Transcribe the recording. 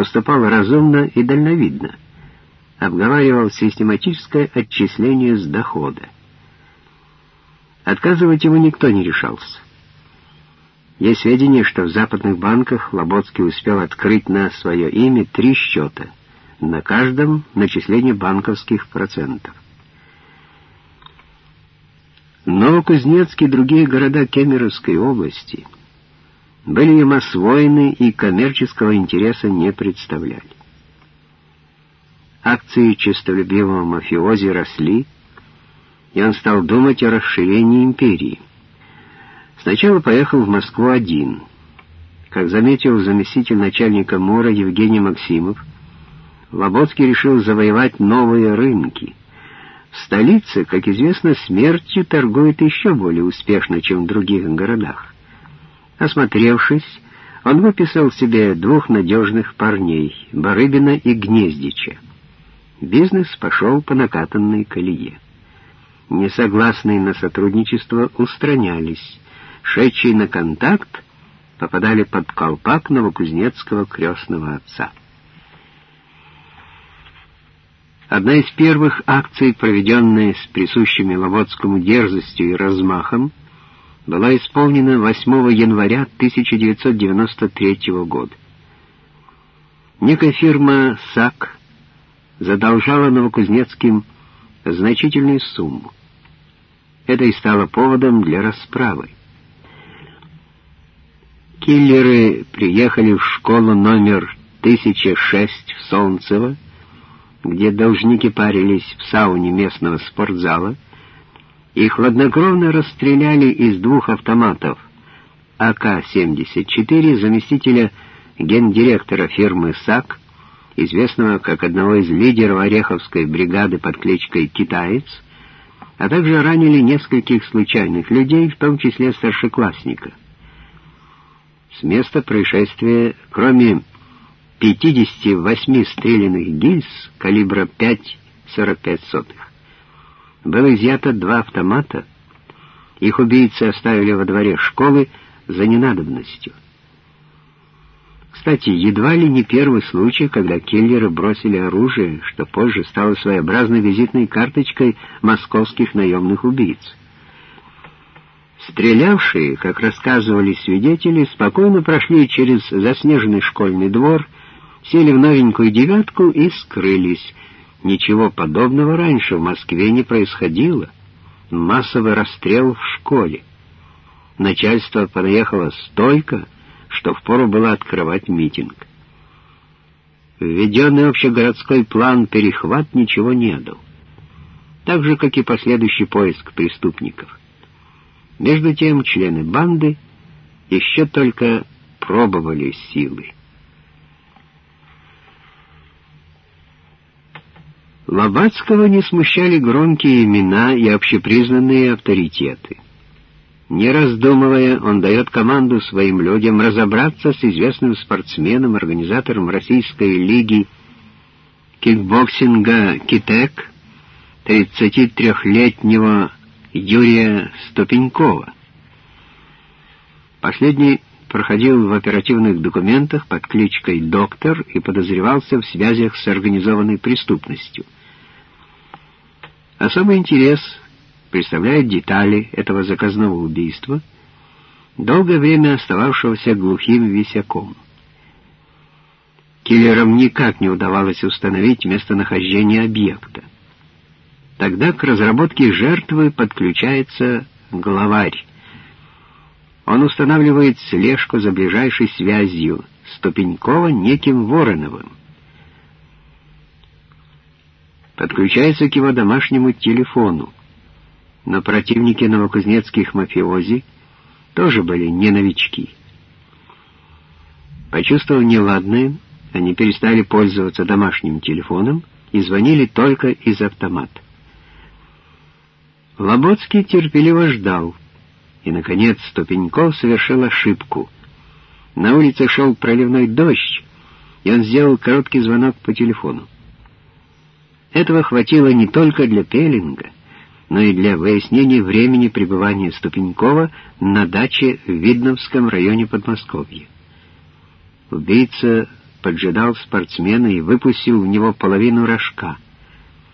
поступал разумно и дальновидно. Обговаривал систематическое отчисление с дохода. Отказывать ему никто не решался. Есть сведения, что в западных банках Лоботский успел открыть на свое имя три счета, на каждом начисление банковских процентов. Новокузнецк и другие города Кемеровской области были им освоены и коммерческого интереса не представляли. Акции честолюбивого мафиози росли, и он стал думать о расширении империи. Сначала поехал в Москву один. Как заметил заместитель начальника МОРа Евгений Максимов, Лоботский решил завоевать новые рынки. В столице, как известно, смертью торгует еще более успешно, чем в других городах. Осмотревшись, он выписал себе двух надежных парней, Барыбина и Гнездича. Бизнес пошел по накатанной колее. Несогласные на сотрудничество устранялись, шедшие на контакт попадали под колпак новокузнецкого крестного отца. Одна из первых акций, проведенная с присущими Ловодскому дерзостью и размахом, была исполнена 8 января 1993 года. Некая фирма «САК» задолжала Новокузнецким значительную сумму. Это и стало поводом для расправы. Киллеры приехали в школу номер 1006 в Солнцево, где должники парились в сауне местного спортзала, и хладнокровно расстреляли из двух автоматов АК-74 заместителя гендиректора фирмы САК, известного как одного из лидеров Ореховской бригады под кличкой «Китаец», а также ранили нескольких случайных людей, в том числе старшеклассника. С места происшествия, кроме 58 стрелянных гильз калибра 5,45, было изъято два автомата. Их убийцы оставили во дворе школы за ненадобностью. Кстати, едва ли не первый случай, когда киллеры бросили оружие, что позже стало своеобразной визитной карточкой московских наемных убийц. Стрелявшие, как рассказывали свидетели, спокойно прошли через заснеженный школьный двор, сели в новенькую девятку и скрылись. Ничего подобного раньше в Москве не происходило. Массовый расстрел в школе. Начальство подъехало столько, что впору было открывать митинг. Введенный общегородской план «Перехват» ничего не дал. Так же, как и последующий поиск преступников. Между тем члены банды еще только пробовали силы. Лобацкого не смущали громкие имена и общепризнанные авторитеты. Не раздумывая, он дает команду своим людям разобраться с известным спортсменом, организатором Российской лиги кикбоксинга «Китек», 33-летнего Юрия Ступенькова. Последний проходил в оперативных документах под кличкой «Доктор» и подозревался в связях с организованной преступностью. Особый интерес представляет детали этого заказного убийства, долгое время остававшегося глухим висяком. Киллерам никак не удавалось установить местонахождение объекта. Тогда к разработке жертвы подключается главарь. Он устанавливает слежку за ближайшей связью Ступенькова неким Вороновым. Подключается к его домашнему телефону. Но противники новокузнецких мафиози тоже были не новички. Почувствовав неладное, они перестали пользоваться домашним телефоном и звонили только из автомата. Лоботский терпеливо ждал, и, наконец, Ступеньков совершил ошибку. На улице шел проливной дождь, и он сделал короткий звонок по телефону. Этого хватило не только для Пеллинга, но и для выяснения времени пребывания Ступенькова на даче в Видновском районе Подмосковья. Убийца поджидал спортсмена и выпустил в него половину рожка —